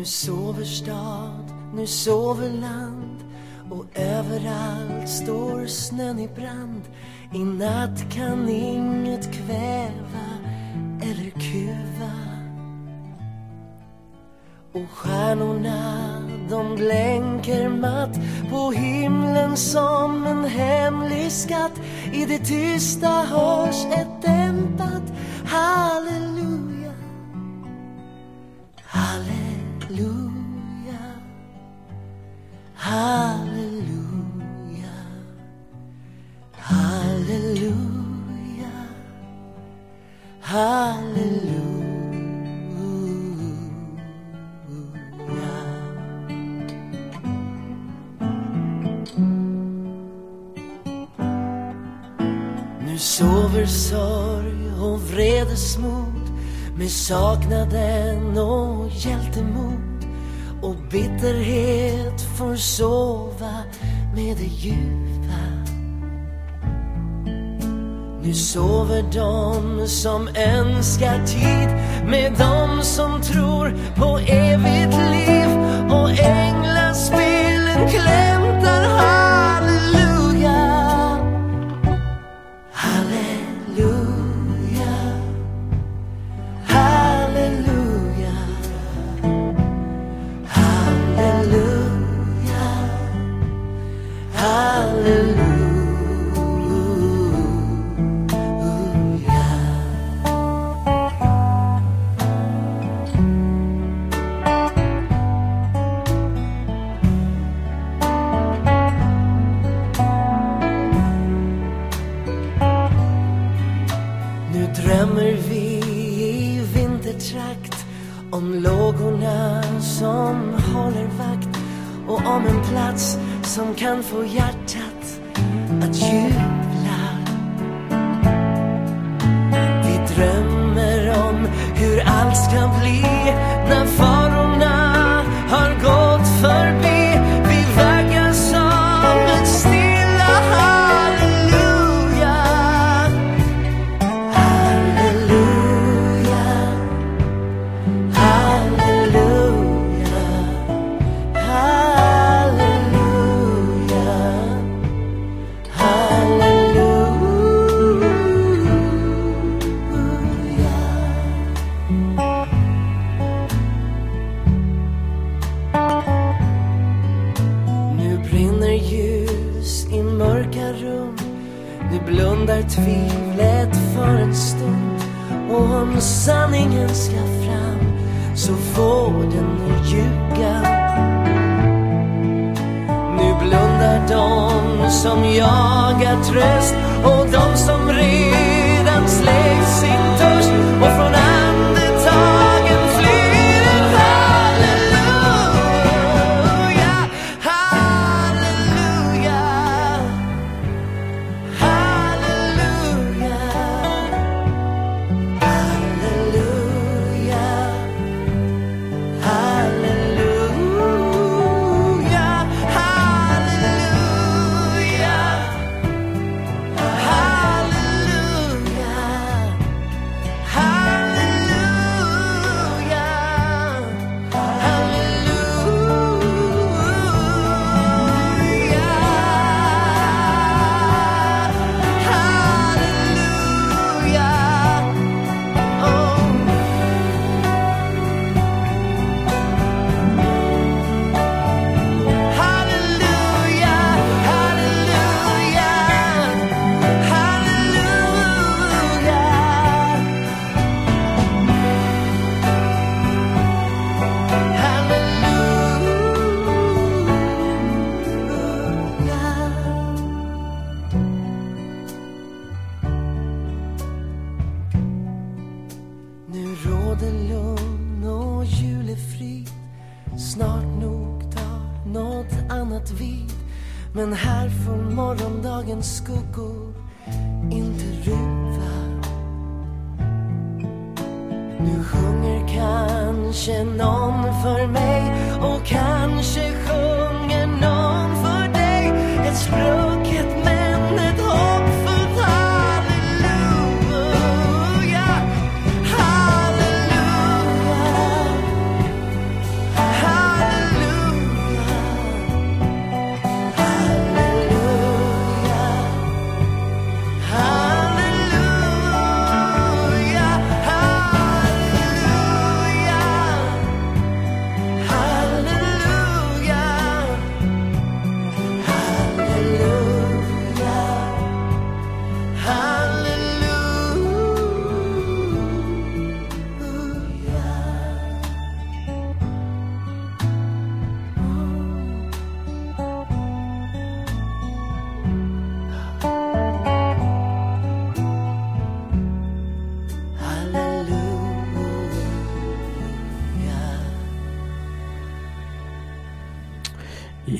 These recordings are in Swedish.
Nu sover stad, nu sover land och överallt står snön i brand. I natt kan inget kväva eller kuva. Och stjärnorna de blänker matt på himlen som en hemlig skatt. I det tysta hörs ett saknaden och hjältemod och bitterhet får sova med det ljuva. Nu sover de som önskar tid med de som tror på evigt liv och änglaspelen klämmer om lågorna som håller vakt och om en plats som kan få hjärtat att jubla. Vi drömmer om hur allt ska bli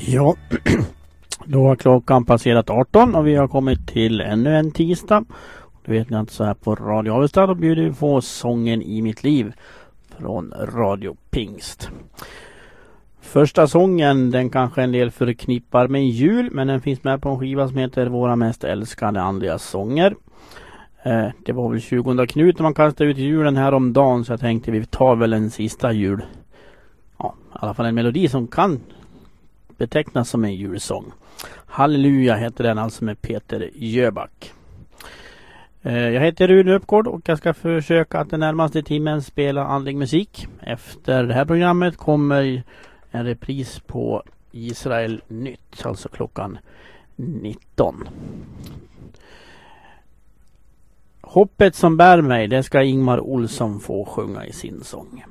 Ja, då har klockan passerat 18 och vi har kommit till ännu en tisdag. Du vet ni att så här på Radio Avesta då bjuder vi på sången i mitt liv från Radio Pingst. Första sången den kanske en del förknippar med jul men den finns med på en skiva som heter Våra mest älskade andliga sånger. Eh, det var väl 20 Knut när man kastade ut julen här om dagen så jag tänkte vi tar väl en sista jul. Ja, i alla fall en melodi som kan betecknas som en julsång. Halleluja heter den alltså med Peter Jöback. Eh, jag heter Rune Uppgård och jag ska försöka att den närmaste timmen spela andlig musik. Efter det här programmet kommer en repris på Israel Nytt, alltså klockan 19. Hoppet som bär mig, det ska Ingmar Olsson få sjunga i sin sång.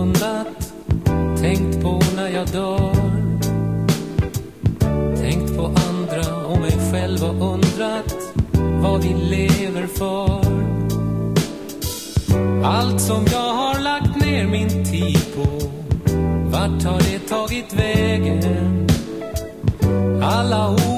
Blundat Tänkt på när jag dör. Tänkt på andra och mig själv och undrat vad vi lever för. Allt som jag har lagt ner min tid på Vart har det tagit vägen? Alla ord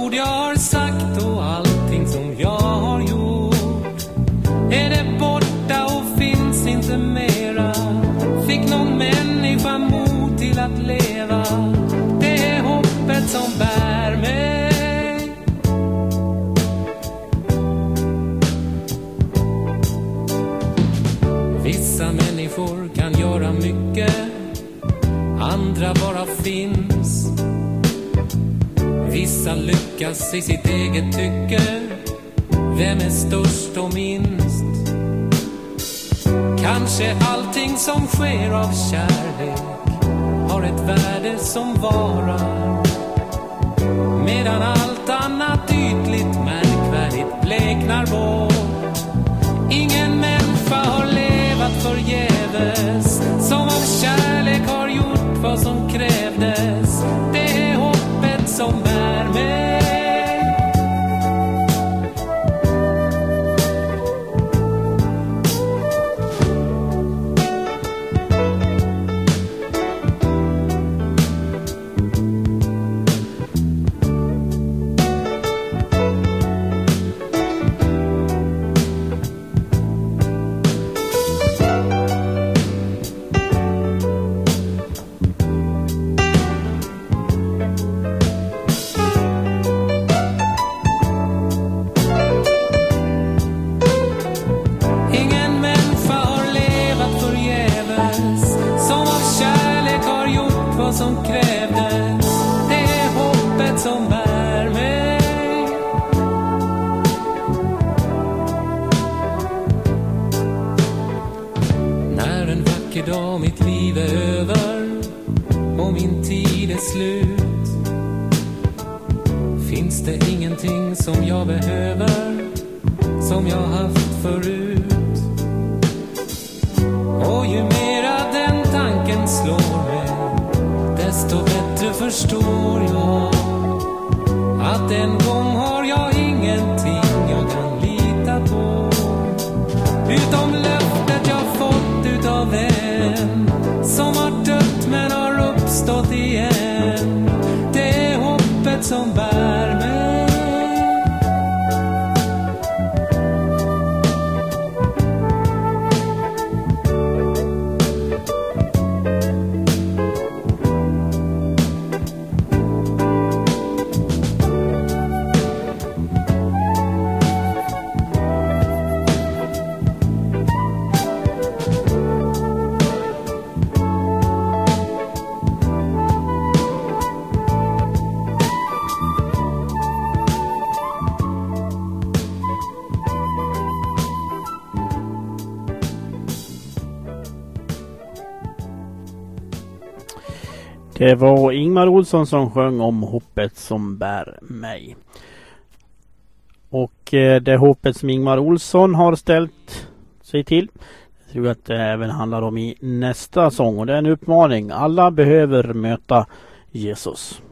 Vissa lyckas i sitt eget tycke. Vem är störst och minst? Kanske allting som sker av kärlek har ett värde som varar medan allt annat ytligt märkvärdigt bleknar bort. Ingen människa har levat förgäves. Som av kärlek har gjort vad som krävdes. Det är hoppet som vacker dag mitt liv är över och min tid är slut. Finns det ingenting som jag behöver som jag haft förut? Och ju mera den tanken slår mig Desto bättre förstår jag Att en gång har hoppet Det var Ingmar Olsson som sjöng om hoppet som bär mig. Och eh, det hoppet som Ingmar Olsson har ställt sig till Jag tror jag att det även handlar om i nästa sång och det är en uppmaning. Alla behöver möta Jesus.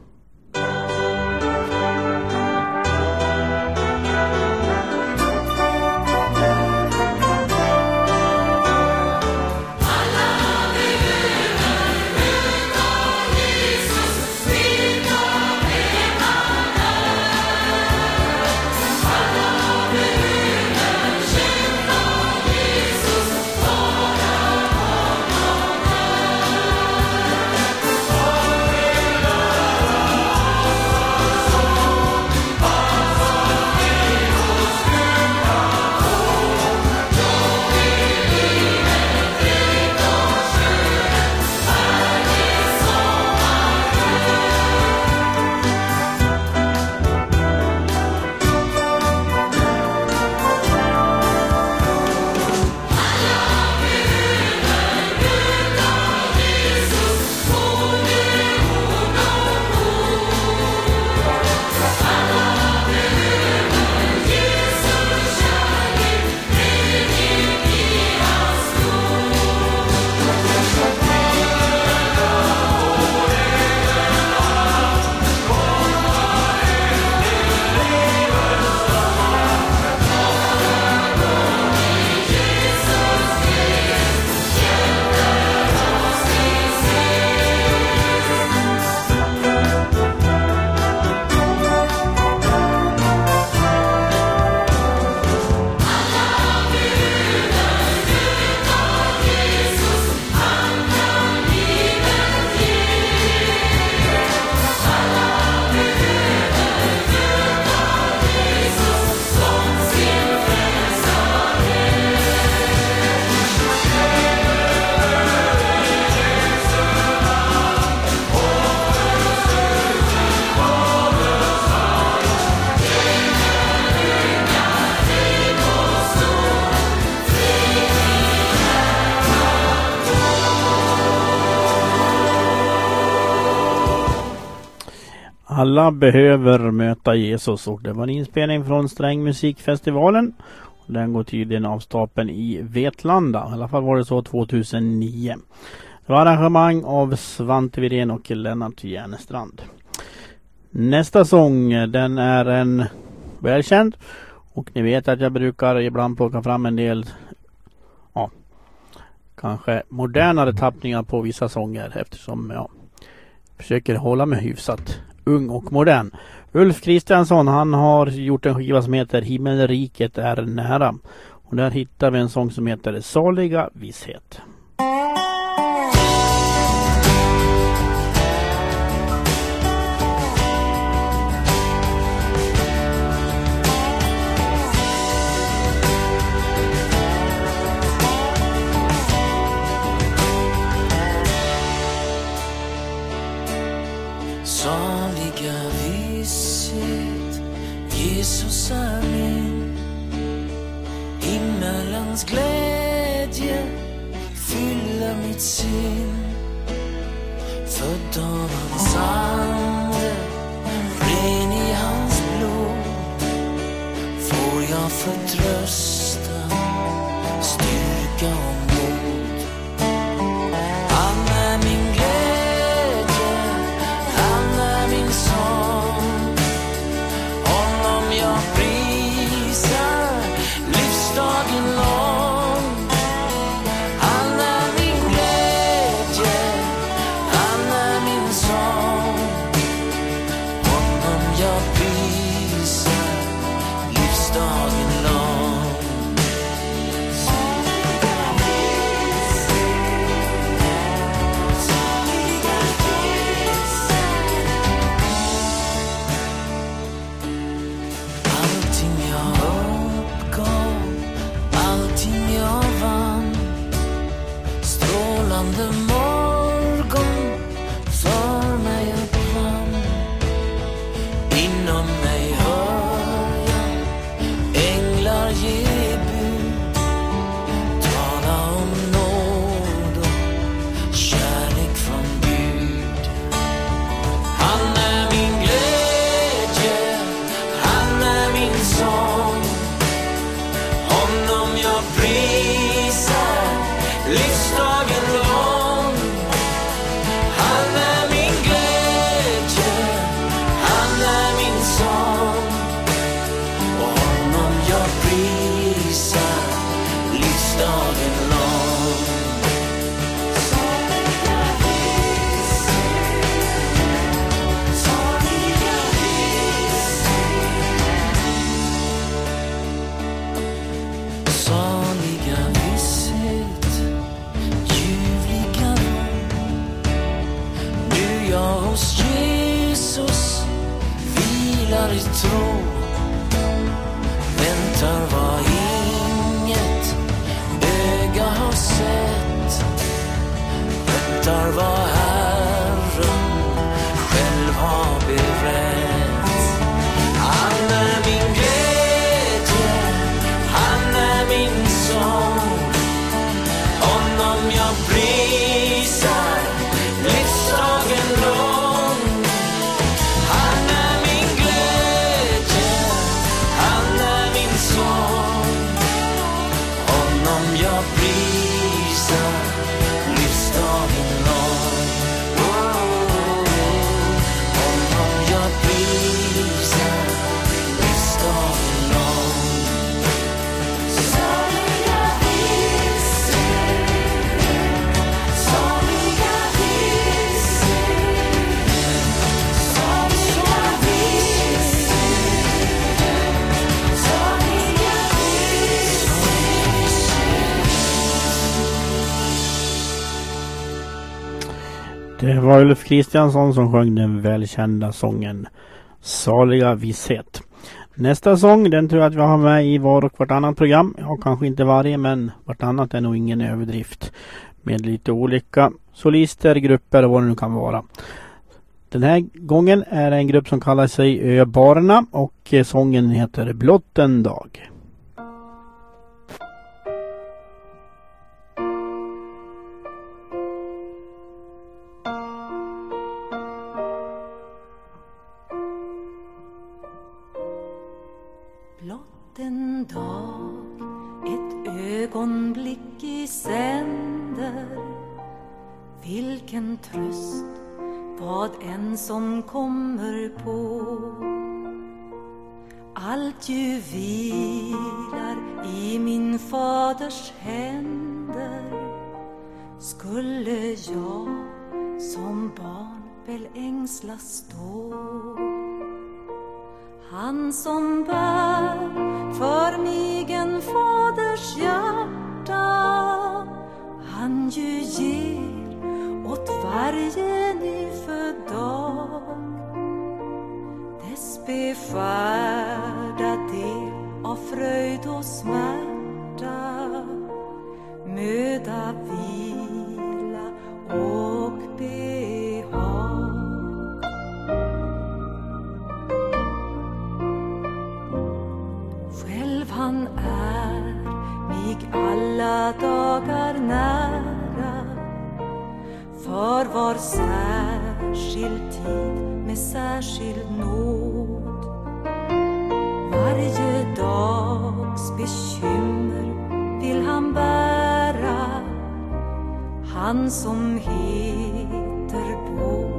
Alla behöver möta Jesus och det var en inspelning från Strängmusikfestivalen. Den går tydligen av stapeln i Vetlanda. I alla fall var det så 2009. Det var arrangemang av Svante Wirén och Lennart Järnestrand. Nästa sång den är en välkänd och ni vet att jag brukar ibland plocka fram en del ja, kanske modernare tappningar på vissa sånger eftersom jag försöker hålla mig hyfsat ung och modern. Ulf Kristiansson han har gjort en skiva som heter Himmelriket är nära. Och där hittar vi en sång som heter Saliga visshet. hans glädje fyller mitt sinn. Född av hans ande, ren i hans blod, får jag förtrösta, styrka och I'll. Det var Ulf Kristiansson som sjöng den välkända sången Saliga visshet. Nästa sång den tror jag att vi har med i var och vartannat program. Ja, kanske inte varje men vartannat är nog ingen överdrift. Med lite olika solister, grupper och vad det nu kan vara. Den här gången är det en grupp som kallar sig Öbarna och eh, sången heter Blott en dag. Som kommer på. Allt ju vilar i min faders händer. Skulle jag som barn väl ängslas då? Han som bär för mig en faders hjärta han ju ger åt varje nyfödd dag beskärda del av fröjd och smärta. Möda, vila och behag. Själv han är mig alla dagar nära. För var särskild tid med särskild nåd. Varje dags bekymmer vill han bära, han som heter Båt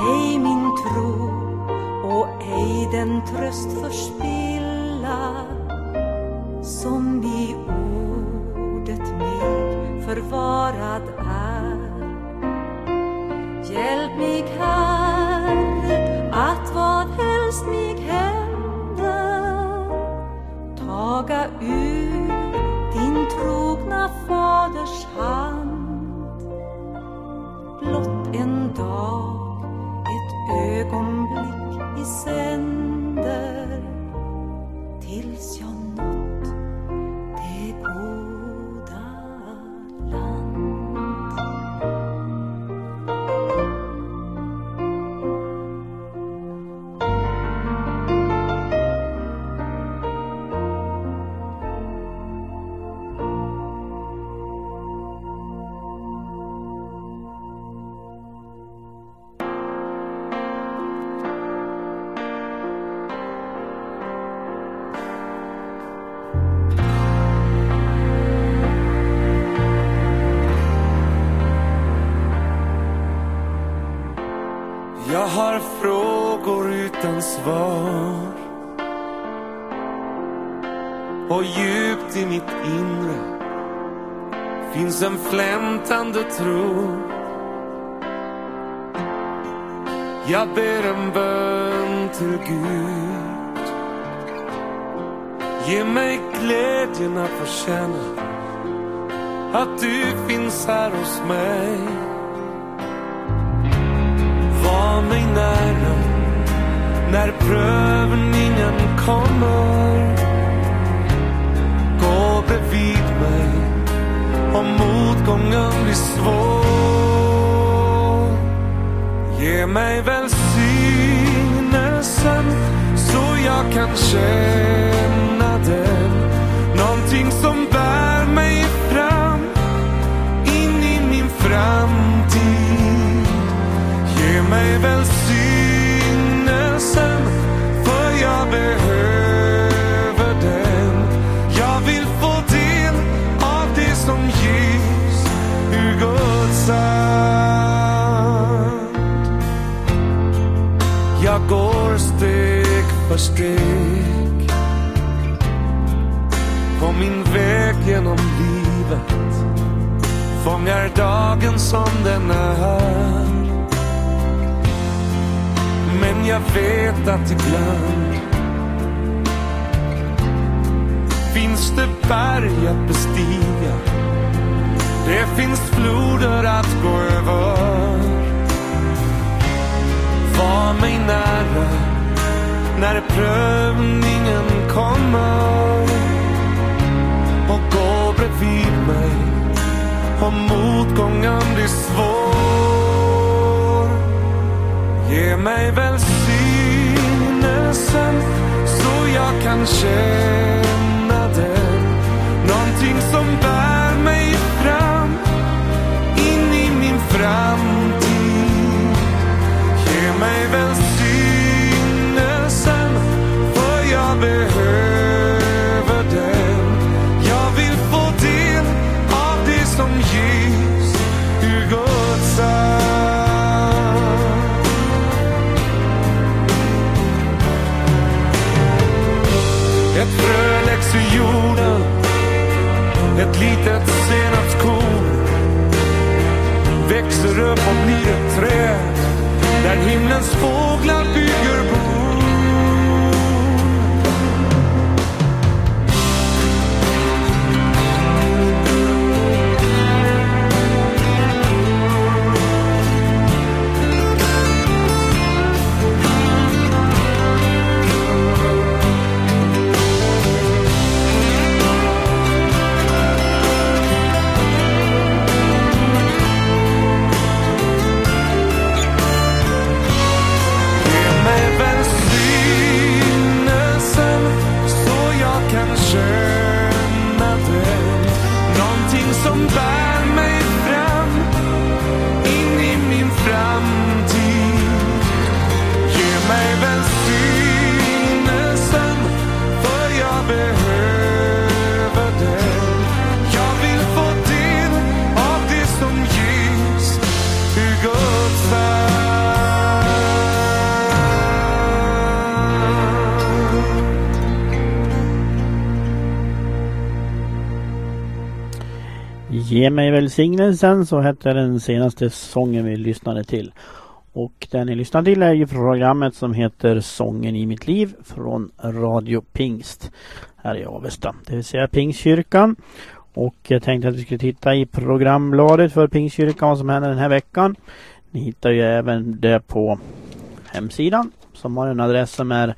Ej min tro och ej den tröst förspilla som i ordet mig förvarad är. Hjälp mig, Herre, att vad helst mig händer taga ur din trogna faders hand. Ögonblick i sänder Gud Ge mig glädjen att få känna att du finns här hos mig var mig nära när prövningen kommer. Gå bredvid mig om motgången blir svår. Ge mig välsignelse känna den. Någonting som bär mig fram in i min framtid. Ge mig välsignelsen för jag behöver den. Jag vill få del av det som ges ur Guds hand. Jag går steg för steg fångar dagen som den är. Men jag vet att ibland finns det berg att bestiga. Det finns floder att gå över. Var mig nära när prövningen kommer. Och gå bredvid mig om motgången blir svår. Ge mig välsignelsen så jag kan känna den. Någonting som bär mig fram in i min framtid. Ge mig välsignelsen för jag behöver välsignelsen så hette den senaste sången vi lyssnade till. Och den ni lyssnar till är ju programmet som heter Sången i mitt liv från Radio Pingst här i Avesta, det vill säga Pingstkyrkan. Och jag tänkte att vi skulle titta i programbladet för Pingstkyrkan vad som händer den här veckan. Ni hittar ju även det på hemsidan som har en adress som är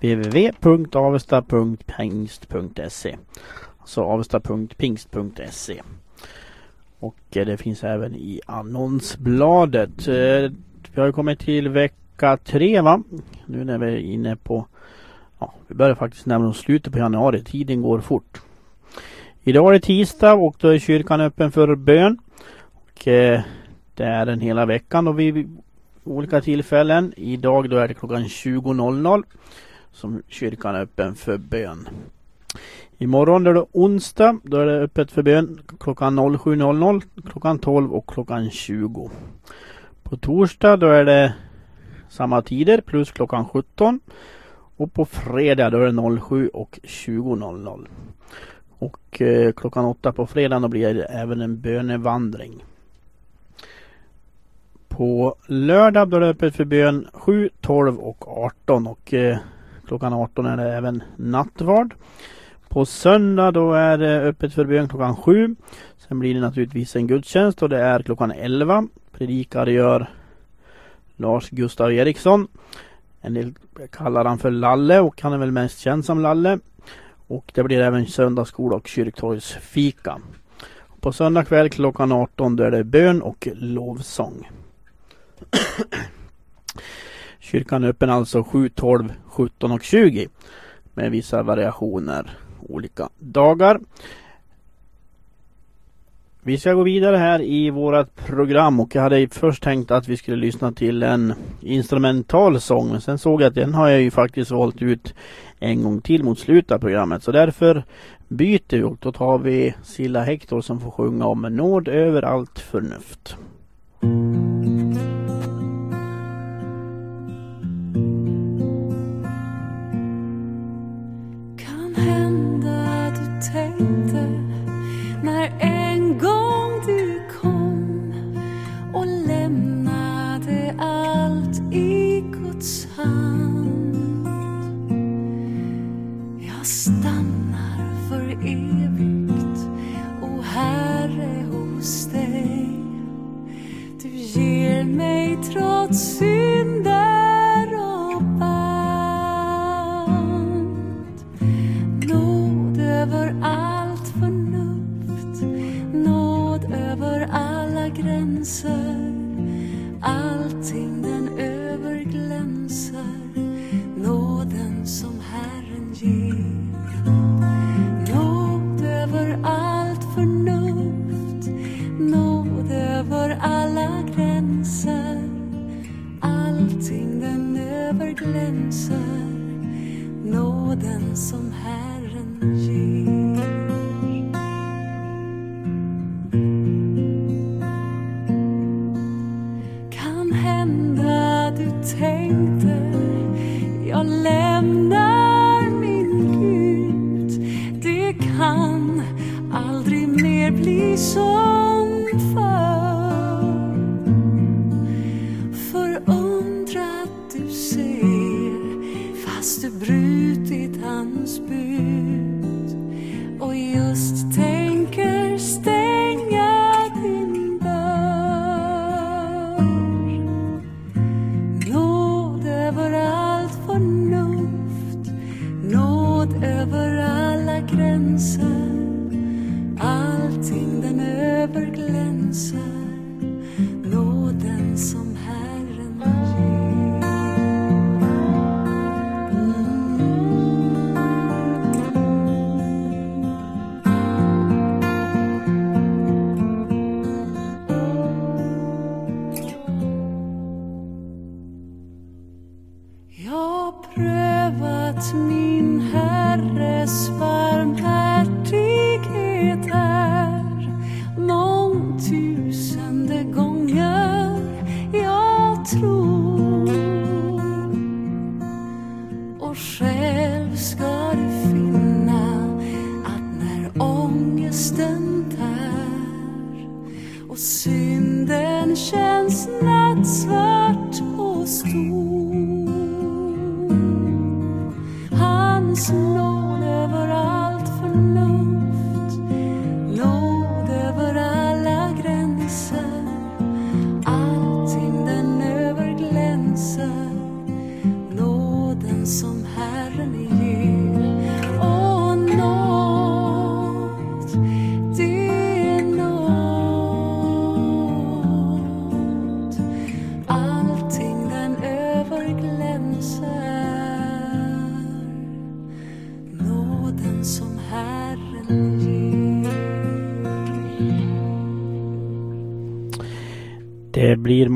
www.avesta.pingst.se Alltså avesta.pingst.se och eh, det finns även i annonsbladet. Eh, vi har ju kommit till vecka tre va? Nu när vi är inne på Ja, vi börjar faktiskt närma oss slutet på januari. Tiden går fort. Idag är det tisdag och då är kyrkan öppen för bön. Och eh, Det är den hela veckan och vid olika tillfällen. Idag då är det klockan 20.00 som kyrkan är öppen för bön. Imorgon är det onsdag. Då är det öppet för bön klockan 07.00, klockan 12 och klockan 20. På torsdag då är det samma tider plus klockan 17. Och på fredag då är det 07 och 20.00. Och eh, klockan 8 på fredagen då blir det även en bönevandring. På lördag då är det öppet för bön 7, 12 och 18 och eh, klockan 18 är det även nattvard. På söndag då är det öppet för bön klockan 7. Sen blir det naturligtvis en gudstjänst och det är klockan 11. Predikare gör Lars Gustav Eriksson. En del kallar han för Lalle och han är väl mest känd som Lalle. Och det blir även söndagsskola och kyrktorgsfika. På söndag kväll klockan 18 då är det bön och lovsång. Kyrkan är öppen alltså 7, 12, 17 och 20 med vissa variationer olika dagar. Vi ska gå vidare här i vårat program och jag hade först tänkt att vi skulle lyssna till en instrumental sång men sen såg jag att den har jag ju faktiskt valt ut en gång till mot slutet av programmet så därför byter vi och då tar vi Silla Hector som får sjunga om nåd över allt förnuft.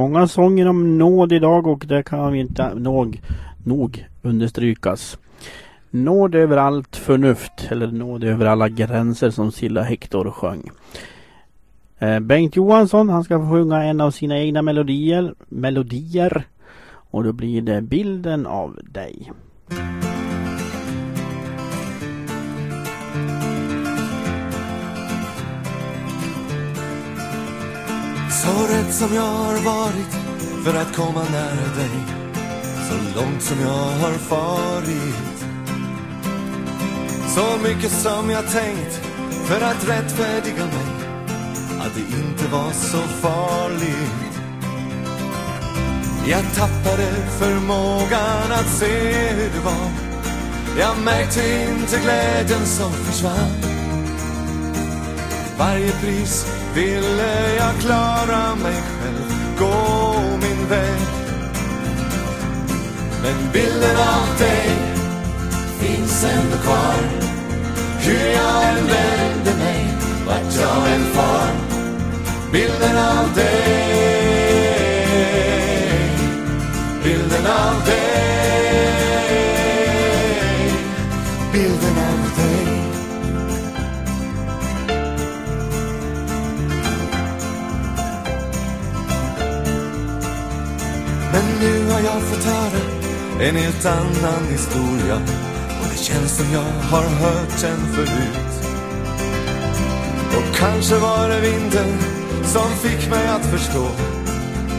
Många sånger om nåd idag och det kan vi inte nog, nog understrykas. Nåd över allt förnuft eller nåd över alla gränser som Silla Hector sjöng. Eh, Bengt Johansson han ska få sjunga en av sina egna melodier, melodier och då blir det bilden av dig. Så rädd som jag har varit för att komma nära dig. Så långt som jag har farit. Så mycket som jag tänkt för att rättfärdiga mig. Att det inte var så farligt. Jag tappade förmågan att se hur det var. Jag märkte inte glädjen som försvann. Varje pris ville jag klara mig själv, gå min väg. Men bilden av dig finns ändå kvar. Hur jag än vänder mig, vart jag än far. Bilden av dig. Bilden av dig. Jag fått höra en helt annan historia. Och det känns som jag har hört den förut. Och kanske var det vinden som fick mig att förstå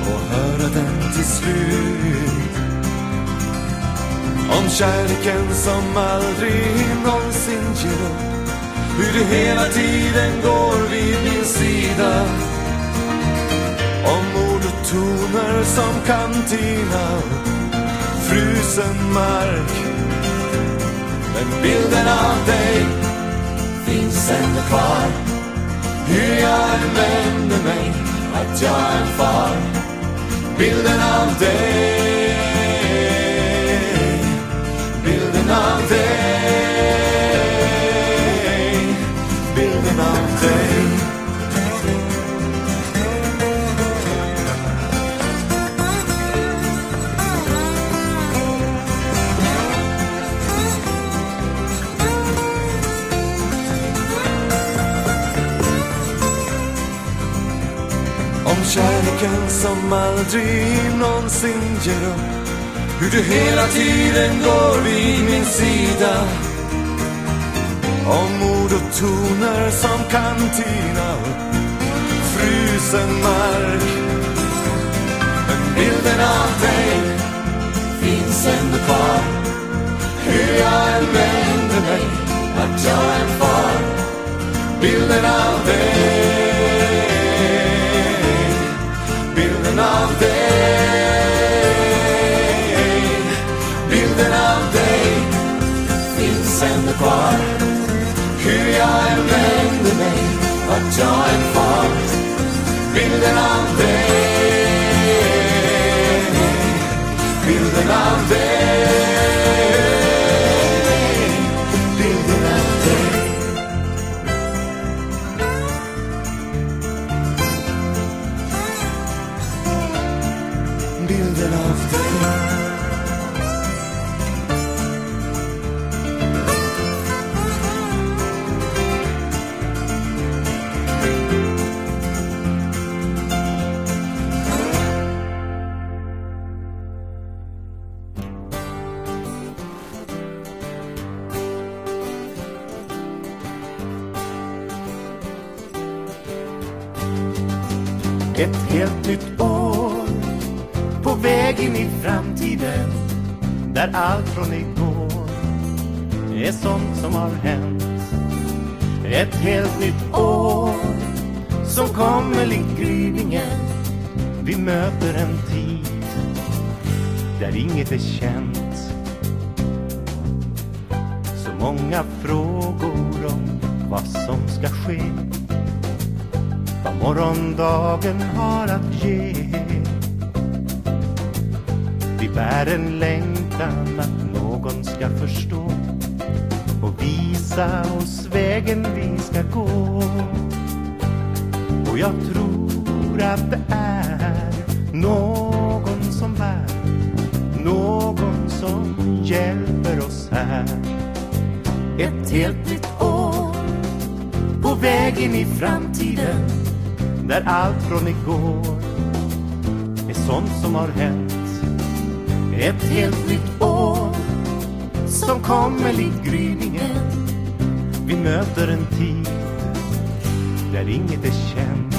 Och höra den till slut. Om kärleken som aldrig någonsin ger upp. Hur det hela tiden går vid min sida toner som kan tina frusen mark. Men bilden av dig finns ändå kvar. Hur jag än vänder mig, att jag än far. Bilden av dig kärleken som aldrig någonsin ger upp. Hur du hela tiden går vid min sida. Om ord och toner som kan tina upp Frusen mark. Men bilden av dig finns ändå kvar. Hur jag än vänder mig, vart jag än far. Bilden av dig. Bilden av dig. Bilden av dig. Finns ändå kvar. Hur jag än vänder mig, vart jag än far. Bilden av dig. Bilden av dig. Ett helt nytt år på väg in i framtiden där allt från igår är sånt som har hänt. Ett helt nytt år som kommer likt gryningen. Vi möter en tid där inget är känt. Så många frågor om vad som ska ske morgondagen har att ge. Vi bär en längtan att någon ska förstå och visa oss vägen vi ska gå. Och jag tror att det är någon som bär, någon som hjälper oss här. Ett helt nytt år på väg in i framtiden där allt från igår är sånt som har hänt. Ett helt nytt år som kommer likt gryningen. Vi möter en tid där inget är känt.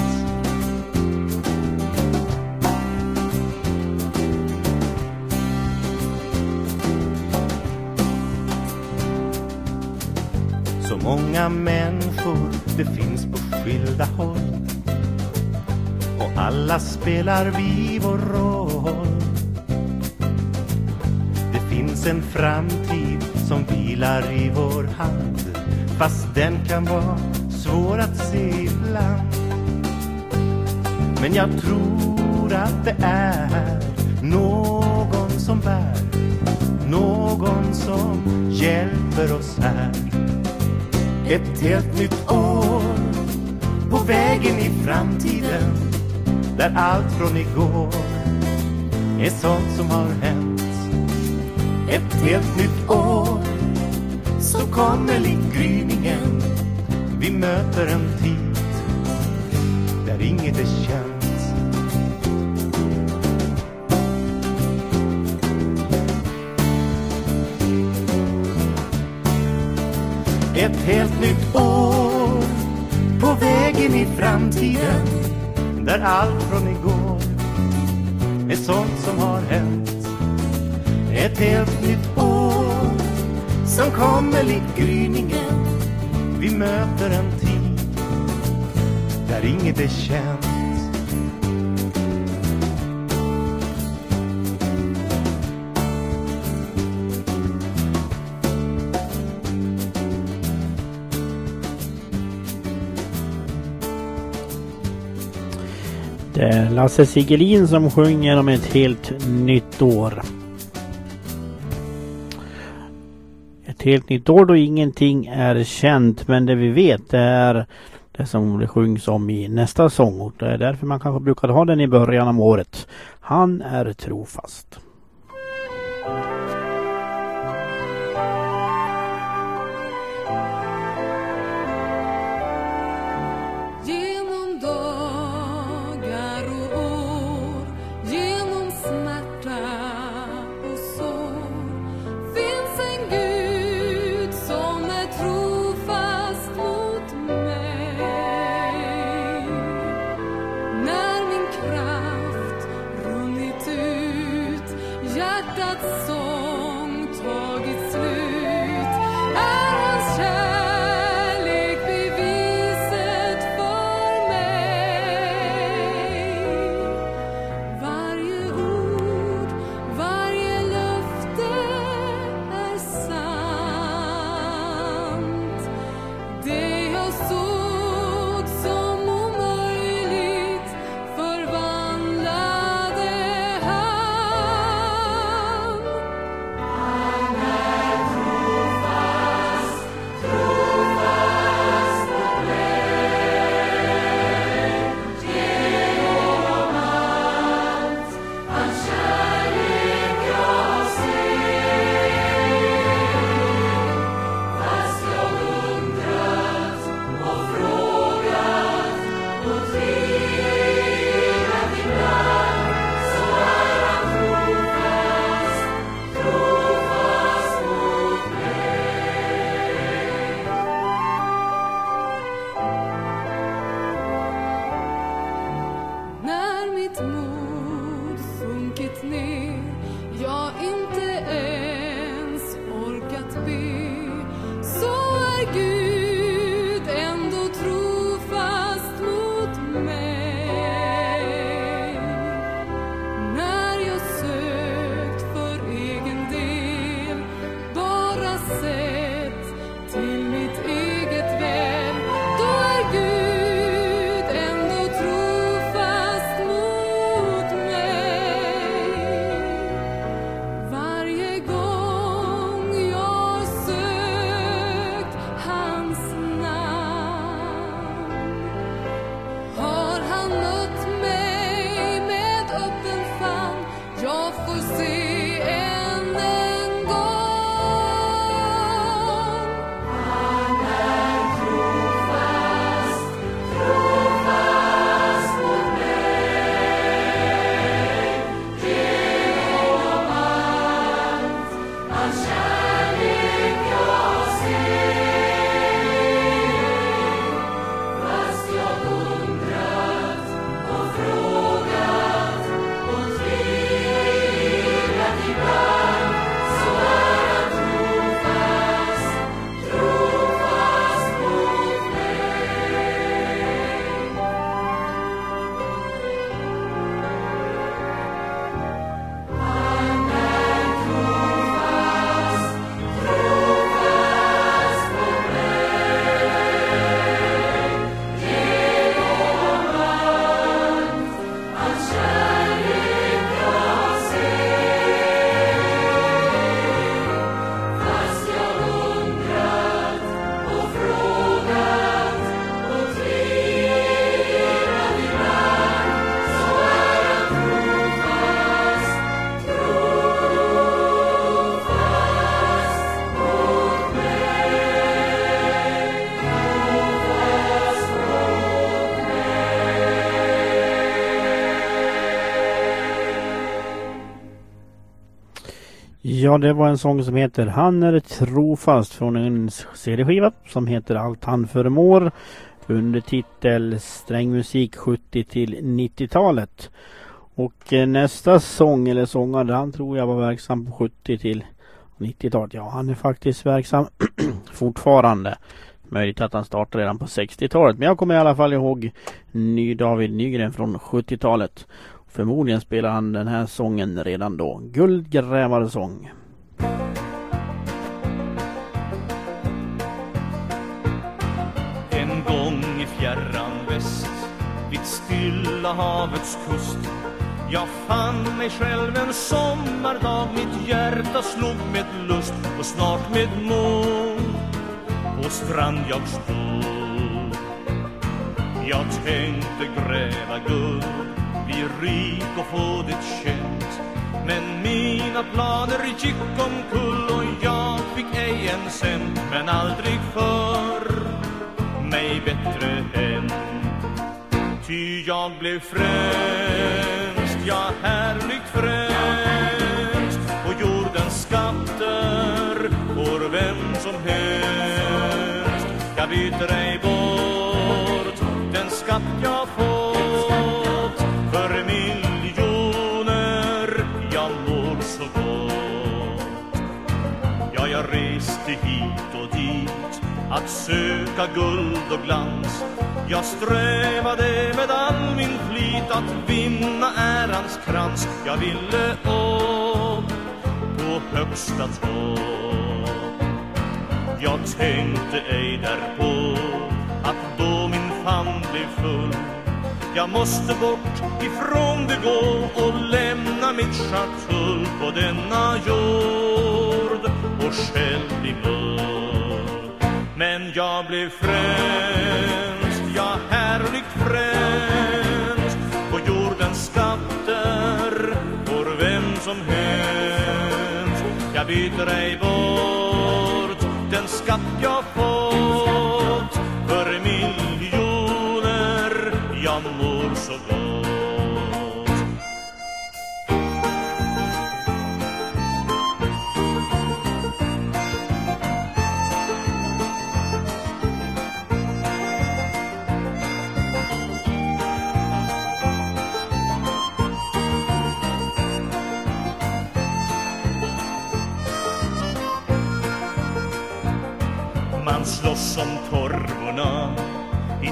Så många människor det finns på skilda håll alla spelar vi vår roll. Det finns en framtid som vilar i vår hand fast den kan vara svår att se ibland. Men jag tror att det är någon som bär, någon som hjälper oss här. Ett helt nytt år på vägen i framtiden där allt från igår är sånt som har hänt. Ett helt nytt år så kommer likt gryningen vi möter en tid där inget är känt. Ett helt nytt år på vägen i framtiden där allt från igår är sånt som har hänt. Ett helt nytt år som kommer likt gryningen vi möter en tid där inget är känt. Lasse Sigelin som sjunger om ett helt nytt år. Ett helt nytt år då ingenting är känt men det vi vet det är det som det sjungs om i nästa sång och det är därför man kanske brukar ha den i början av året. Han är trofast. Ja, det var en sång som heter Han är trofast från en CD-skiva som heter Allt han förmår under titel Strängmusik 70 till 90-talet. Och eh, nästa sång eller sångare han tror jag var verksam på 70 till 90-talet. Ja, han är faktiskt verksam fortfarande. Möjligt att han startade redan på 60-talet. Men jag kommer i alla fall ihåg Ny David Nygren från 70-talet. Förmodligen spelar han den här sången redan då. Guldgrävarsång. En gång i fjärran väst vid Stilla havets kust jag fann mig själv en sommardag Mitt hjärta slog med lust och snart med mod På strand jag stod Jag tänkte gräva guld bli rik och få det känt Men mina planer gick omkull Och jag fick ej en cent. Men aldrig för mig bättre än. Ty jag blev frälst, ja härligt frälst. Och jordens skatter får vem som helst. Jag byter att söka guld och glans. Jag strävade med all min flit att vinna ärans krans. Jag ville upp på högsta topp Jag tänkte ej därpå att då min famn blev full. Jag måste bort ifrån det gå och lämna mitt schatull på denna jord och själv bli mull men jag blev frälst ja härligt frälst. På jordens skatter får vem som helst. Jag byter ej bort den skatt jag fått. För miljoner jag mår så gott.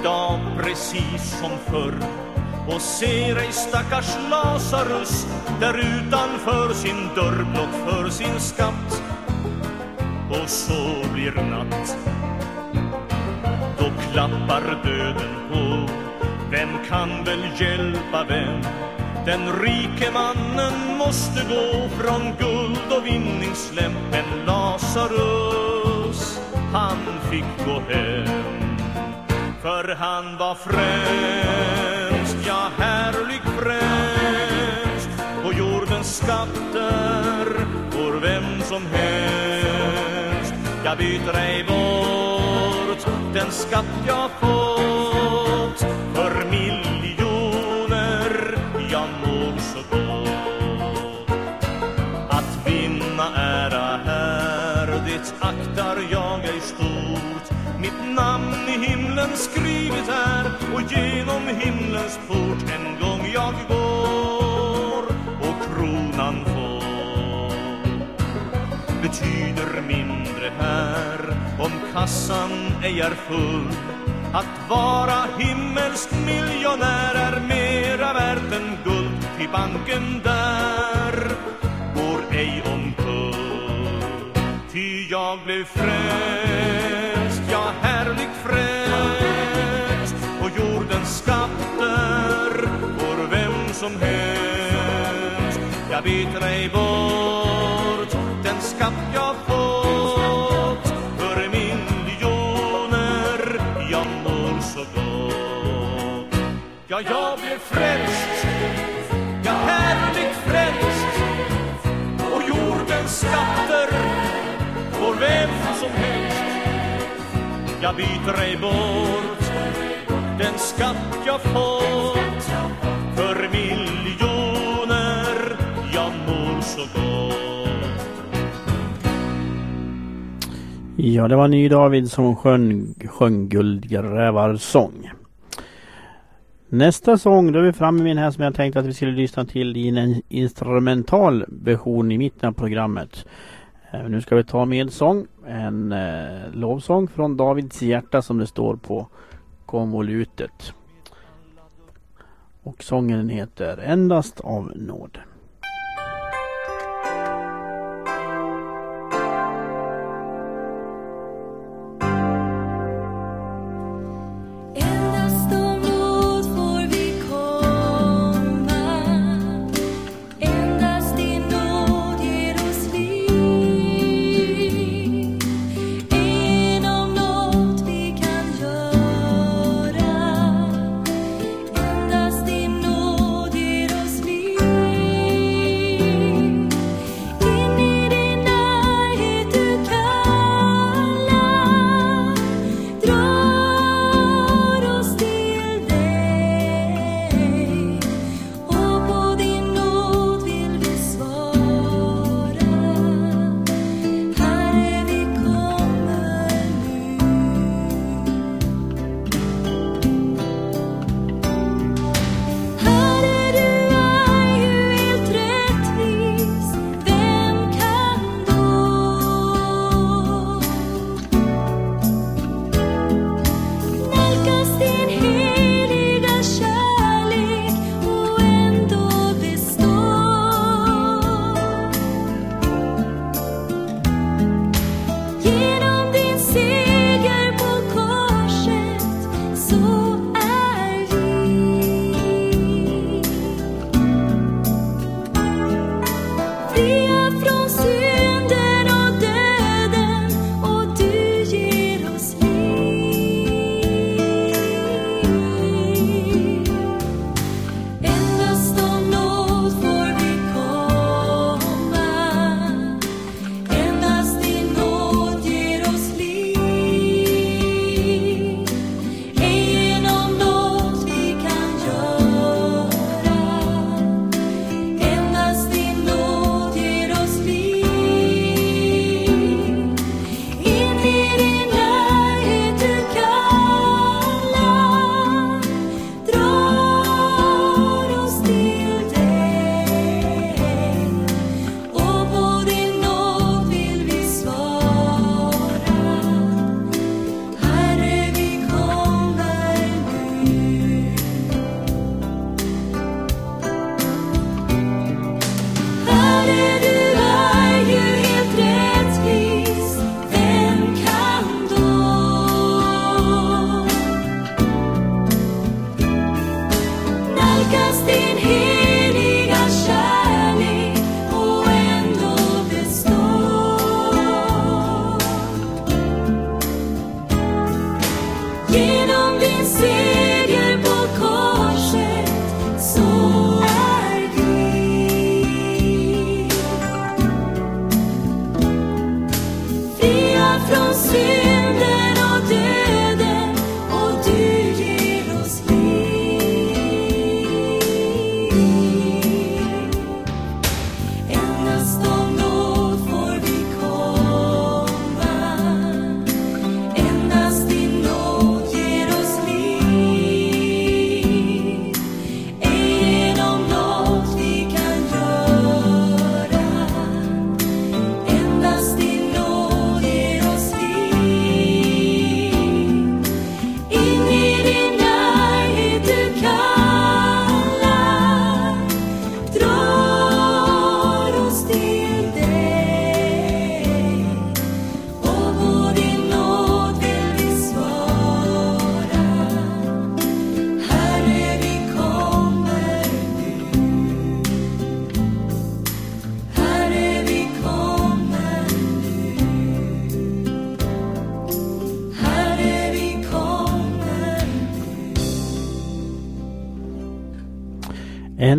Idag precis som förr. Och ser ej stackars Lazarus där utanför sin dörr blott för sin skatt. Och så blir natt. Då klappar döden på. Vem kan väl hjälpa vem? Den rike mannen måste gå från guld och vinningslem men Lazarus han fick gå hem för han var främst, ja härlig främst på jordens skatter får vem som helst. Jag byter ej bort den skatt jag fått. För miljoner jag mår så gott. Skrivet är och genom himlens port en gång jag går och kronan får. Betyder mindre här om kassan ej är full att vara himmelsk miljonär är mera värt än guld till banken där. Går ej omkull ty jag blev frälst, jag byter ej bort den skatt jag fått. För miljoner jag mår så gott. Ja, jag blev frälst. Ja, härligt frälst. Och jordens skatter får vem som helst. Jag byter ej bort den skatt jag fått. Ja, det var Ny David som sjöng, sjöng Guldgrävarsång. Nästa sång, då är vi framme vid den här som jag tänkte att vi skulle lyssna till i en instrumental version i mitten av programmet. Eh, nu ska vi ta med sång, en eh, lovsång från Davids hjärta som det står på konvolutet. Och sången heter Endast av nåd.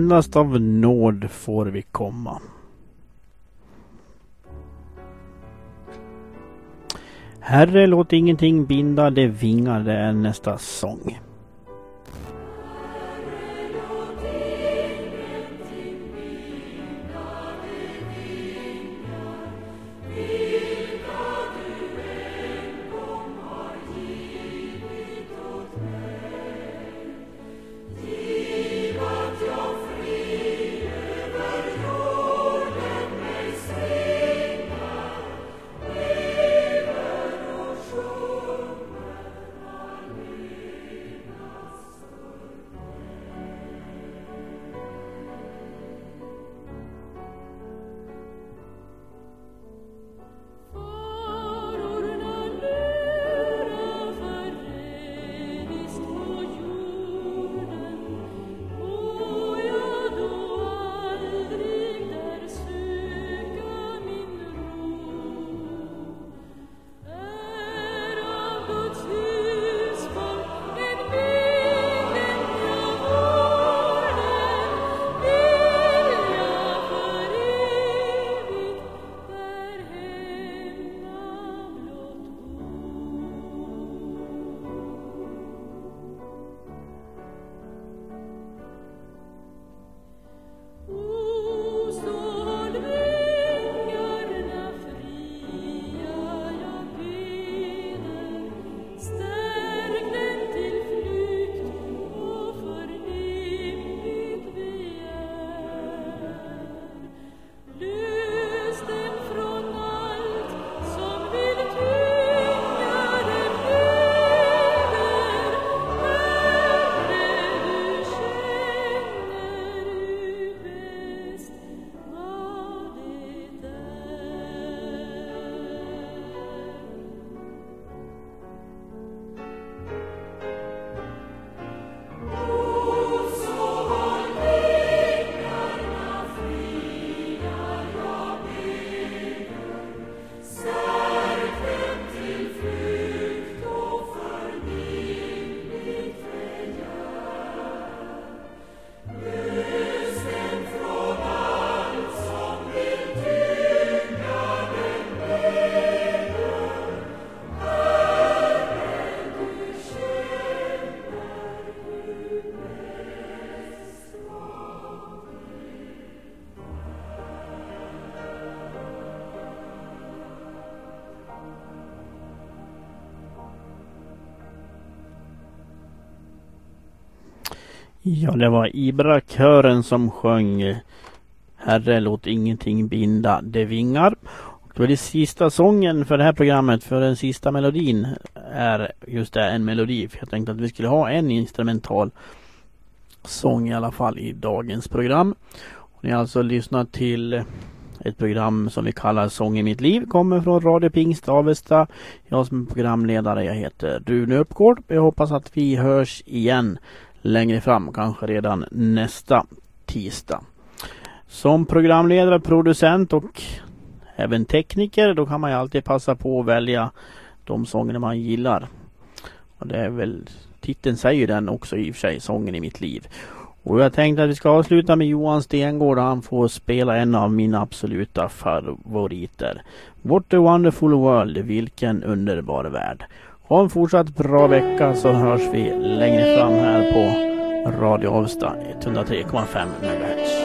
endast av nåd får vi komma. Herre, låt ingenting binda de vingar, det är nästa sång. Ja, det var Ibra-kören som sjöng Herre låt ingenting binda de vingar. Och det var det sista sången för det här programmet, för den sista melodin är just det, en melodi. För jag tänkte att vi skulle ha en instrumental sång i alla fall i dagens program. Och ni har alltså lyssnat till ett program som vi kallar Sång i mitt liv. Kommer från Radio Pingst Avesta. Jag som är programledare, jag heter Rune Uppgård. Jag hoppas att vi hörs igen längre fram, kanske redan nästa tisdag. Som programledare, producent och även tekniker, då kan man ju alltid passa på att välja de sånger man gillar. Och det är väl, titeln säger den också i och för sig, Sången i mitt liv. Och jag tänkte att vi ska avsluta med Johan Stengård och han får spela en av mina absoluta favoriter. What a wonderful world, vilken underbar värld. Ha en fortsatt bra vecka så hörs vi längre fram här på Radio Avesta 103,5 MHz.